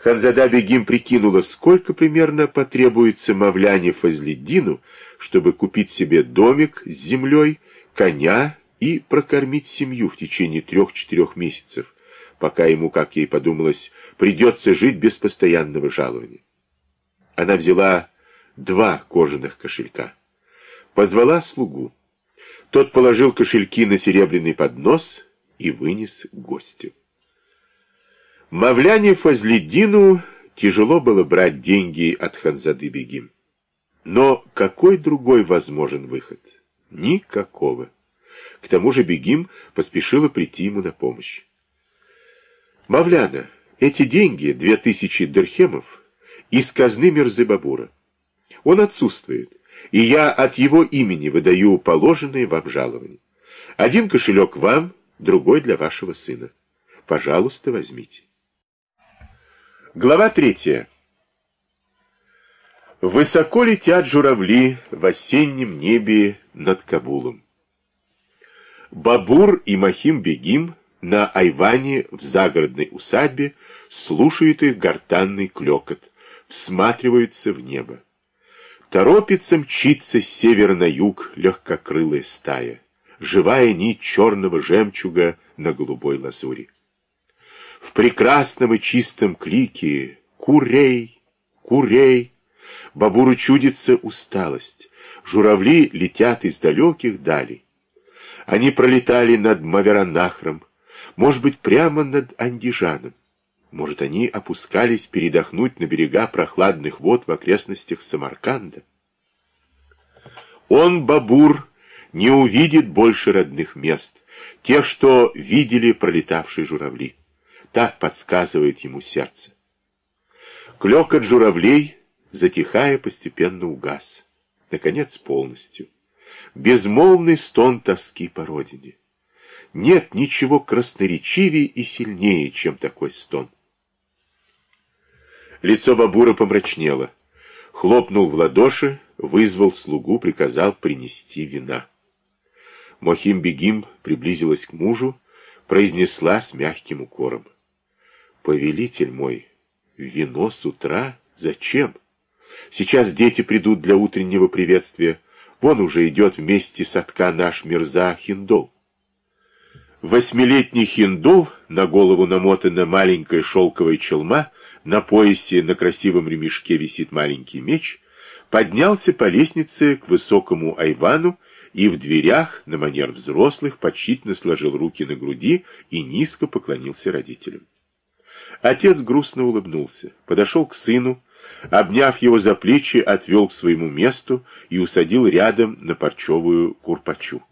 Ханзада Бегим прикинула, сколько примерно потребуется Мавляне Фазлиддину, чтобы купить себе домик с землей, коня и прокормить семью в течение трех-четырех месяцев, пока ему, как ей подумалось, придется жить без постоянного жалования. Она взяла два кожаных кошелька. Позвала слугу. Тот положил кошельки на серебряный поднос и вынес гостю. Мавляне Фазлиддину тяжело было брать деньги от Ханзады Бегим. Но какой другой возможен выход? Никакого. К тому же Бегим поспешила прийти ему на помощь. «Мавляна, эти деньги, две тысячи дирхемов, из казны Мирзы-Бабура. Он отсутствует, и я от его имени выдаю положенные вам жалования. Один кошелек вам, другой для вашего сына. Пожалуйста, возьмите». Глава третья. Высоко летят журавли в осеннем небе над Кабулом. Бабур и Махим-Бегим на Айване в загородной усадьбе слушают их гортанный клекот, всматриваются в небо. Торопится мчиться с севера на юг легкокрылая стая, живая нить черного жемчуга на голубой лазури. В прекрасном и чистом клике «Курей! Курей!» Бабуру чудится усталость. Журавли летят из далеких далей. Они пролетали над Маверанахром, может быть, прямо над Андижаном. Может, они опускались передохнуть на берега прохладных вод в окрестностях Самарканда. Он, Бабур, не увидит больше родных мест, тех, что видели пролетавшие журавли. Так подсказывает ему сердце. Клёкот журавлей, затихая, постепенно угас. Наконец, полностью безмолвный стон тоски по родине. Нет ничего красноречивее и сильнее, чем такой стон. Лицо Бабура помрачнело. Хлопнул в ладоши, вызвал слугу, приказал принести вина. Мохим-бегим приблизилась к мужу, произнесла с мягким укором. «Повелитель мой, вино с утра? Зачем? Сейчас дети придут для утреннего приветствия». Вон уже идет вместе с отка наш Мирза Хиндол. Восьмилетний Хиндол, на голову намотана маленькая шелковая челма, на поясе на красивом ремешке висит маленький меч, поднялся по лестнице к высокому айвану и в дверях, на манер взрослых, почтительно сложил руки на груди и низко поклонился родителям. Отец грустно улыбнулся, подошел к сыну, обняв его за плечи, отвел к своему месту и усадил рядом на парчевую курпачу.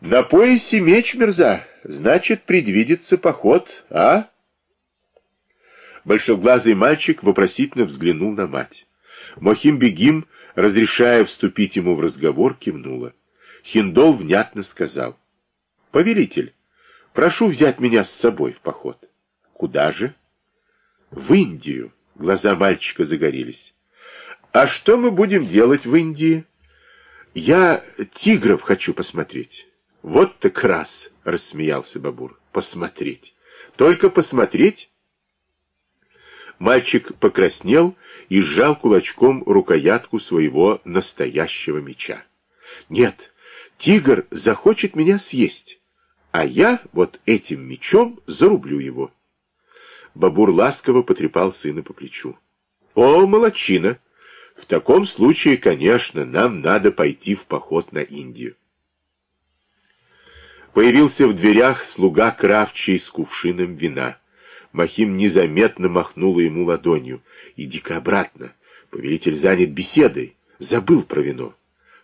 «На поясе меч, мерза, значит, предвидится поход, а?» Большоглазый мальчик вопросительно взглянул на мать. Мохим-бегим, разрешая вступить ему в разговор, кивнула. Хиндол внятно сказал. «Повелитель, прошу взять меня с собой в поход». «Куда же?» «В Индию». Глаза мальчика загорелись. «А что мы будем делать в Индии?» «Я тигров хочу посмотреть». «Вот так раз!» — рассмеялся Бабур. «Посмотреть! Только посмотреть!» Мальчик покраснел и сжал кулачком рукоятку своего настоящего меча. «Нет, тигр захочет меня съесть, а я вот этим мечом зарублю его». Бабур ласково потрепал сына по плечу. «О, молодчина! В таком случае, конечно, нам надо пойти в поход на Индию». Появился в дверях слуга Кравчий с кувшином вина. Махим незаметно махнула ему ладонью. «Иди-ка обратно. Повелитель занят беседой. Забыл про вино».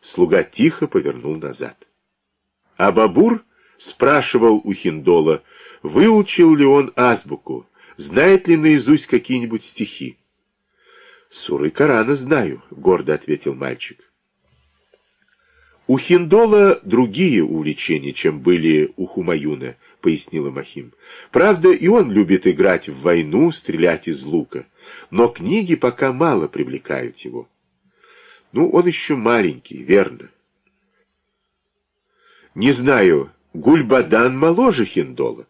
Слуга тихо повернул назад. А Бабур спрашивал у Хиндола, выучил ли он азбуку, Знает ли наизусть какие-нибудь стихи? «Суры Корана знаю», — гордо ответил мальчик. «У Хиндола другие увлечения, чем были у Хумаюна», — пояснила Махим. «Правда, и он любит играть в войну, стрелять из лука, но книги пока мало привлекают его. Ну, он еще маленький, верно?» «Не знаю, Гульбадан моложе Хиндола,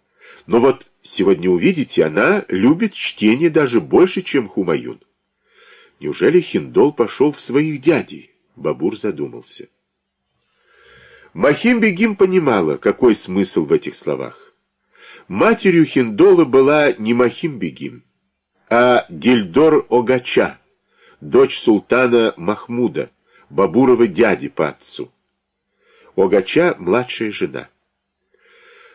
но вот Сегодня увидите, она любит чтение даже больше, чем Хумаюн. Неужели Хиндол пошел в своих дядей? Бабур задумался. Махим-бегим понимала, какой смысл в этих словах. Матерью Хиндола была не Махим-бегим, а Дильдор-Огача, дочь султана Махмуда, Бабурова дяди по отцу. Огача — младшая жена.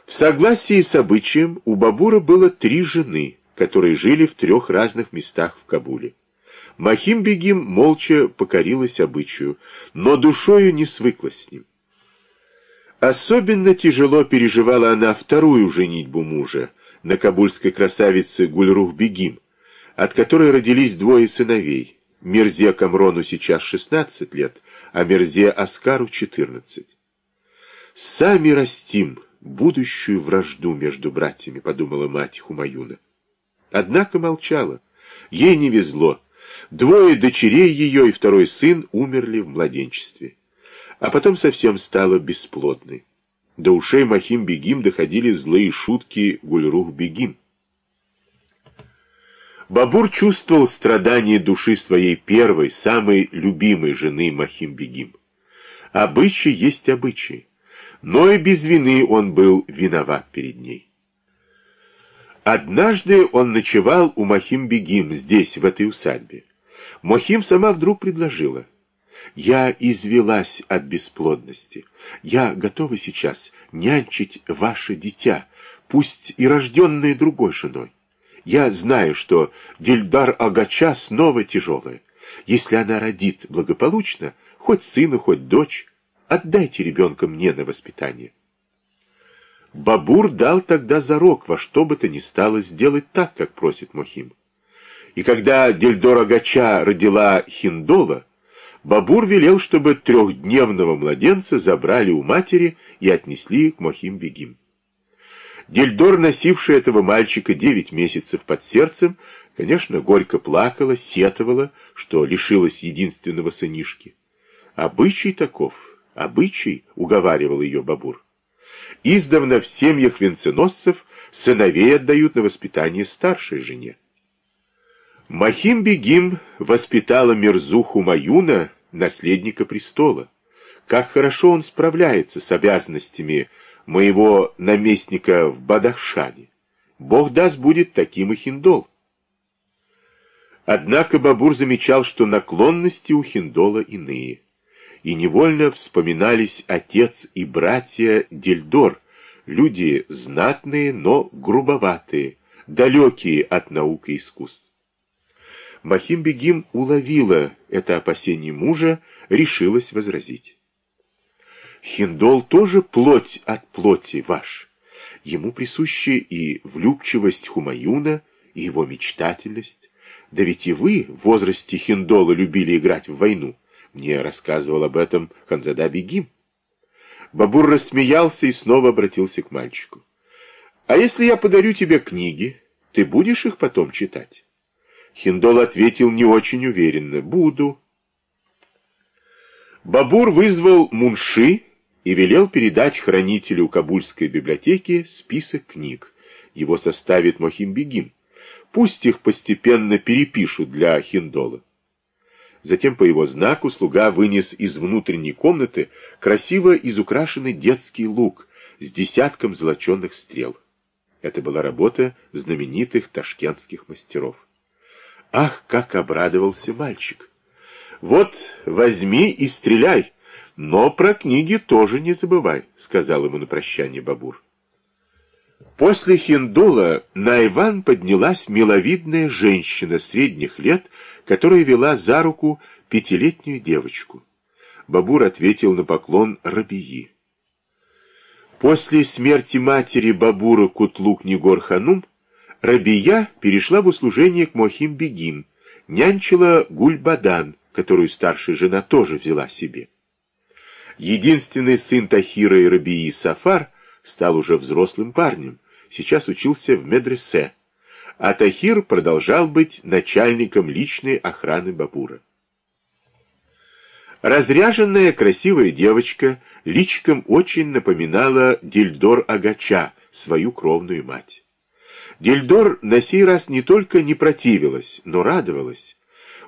В согласии с обычаем у Бабура было три жены, которые жили в трех разных местах в Кабуле. Махим-бегим молча покорилась обычаю, но душою не свыклась с ним. Особенно тяжело переживала она вторую женитьбу мужа на кабульской красавице Гульрух-бегим, от которой родились двое сыновей. Мерзе Камрону сейчас 16 лет, а Мерзе Аскару 14. «Сами растим будущую вражду между братьями», — подумала мать Хумаюна. Однако молчала. Ей не везло. Двое дочерей ее и второй сын умерли в младенчестве. А потом совсем стала бесплодной. До ушей Махим-бегим доходили злые шутки Гульрух-бегим. Бабур чувствовал страдания души своей первой, самой любимой жены Махим-бегим. Обычай есть обычай, но и без вины он был виноват перед ней. Однажды он ночевал у Махим-бегим здесь, в этой усадьбе. Мохим сама вдруг предложила. «Я извелась от бесплодности. Я готова сейчас нянчить ваше дитя, пусть и рожденное другой женой. Я знаю, что Дильдар Агача снова тяжелая. Если она родит благополучно, хоть сына, хоть дочь, отдайте ребенка мне на воспитание». Бабур дал тогда зарок во что бы то ни стало сделать так, как просит Мохим. И когда Дельдора Гача родила Хиндола, Бабур велел, чтобы трехдневного младенца забрали у матери и отнесли к Мохим-бегим. Дельдор, носивший этого мальчика девять месяцев под сердцем, конечно, горько плакала, сетовала, что лишилась единственного сынишки. «Обычай таков, обычай», — уговаривал ее Бабур. Издавна в семьях венценосцев сыновей отдают на воспитание старшей жене. Махим-бегим воспитала Мирзу Хумаюна, наследника престола. Как хорошо он справляется с обязанностями моего наместника в Бадахшане. Бог даст, будет таким и Хиндол. Однако Бабур замечал, что наклонности у Хиндола иные. И невольно вспоминались отец и братья Дельдор, люди знатные, но грубоватые, далекие от наук и искусств. Махим-бегим уловила это опасение мужа, решилась возразить. Хиндол тоже плоть от плоти ваш. Ему присущи и влюбчивость Хумаюна, и его мечтательность. Да ведь и вы в возрасте Хиндола любили играть в войну. Мне рассказывал об этом Ханзада Бегим. Бабур рассмеялся и снова обратился к мальчику. «А если я подарю тебе книги, ты будешь их потом читать?» Хиндол ответил не очень уверенно. «Буду». Бабур вызвал Мунши и велел передать хранителю Кабульской библиотеки список книг. Его составит Мохимбегим. Пусть их постепенно перепишут для Хиндола. Затем по его знаку слуга вынес из внутренней комнаты красиво изукрашенный детский лук с десятком золоченных стрел. Это была работа знаменитых ташкентских мастеров. Ах, как обрадовался мальчик! Вот, возьми и стреляй, но про книги тоже не забывай, сказал ему на прощание Бабур. После Хиндола на Иван поднялась миловидная женщина средних лет, которая вела за руку пятилетнюю девочку. Бабур ответил на поклон Рабии. После смерти матери Бабура Кутлук-Негор-Ханум Рабия перешла в услужение к Мохим-бегим, нянчила Гульбадан, которую старшая жена тоже взяла себе. Единственный сын Тахира и Рабии Сафар стал уже взрослым парнем, сейчас учился в медресе, а Тахир продолжал быть начальником личной охраны Бабура. Разряженная красивая девочка личиком очень напоминала Дильдор Агача, свою кровную мать. Дельдор на сей раз не только не противилась, но радовалась.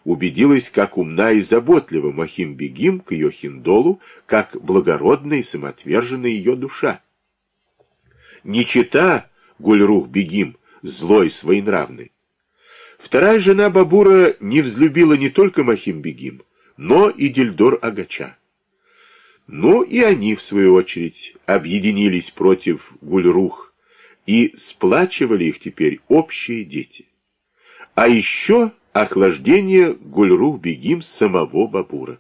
Убедилась, как умна и заботлива Махим-Бегим к ее хиндолу, как благородна и самоотвержена ее душа. Не чита Гульрух-Бегим, злой, своенравный. Вторая жена Бабура не взлюбила не только Махим-Бегим, но и Дельдор-Агача. Но и они, в свою очередь, объединились против Гульрух, и сплачивали их теперь общие дети. А еще охлаждение Гульрух-Бегим самого Бабура.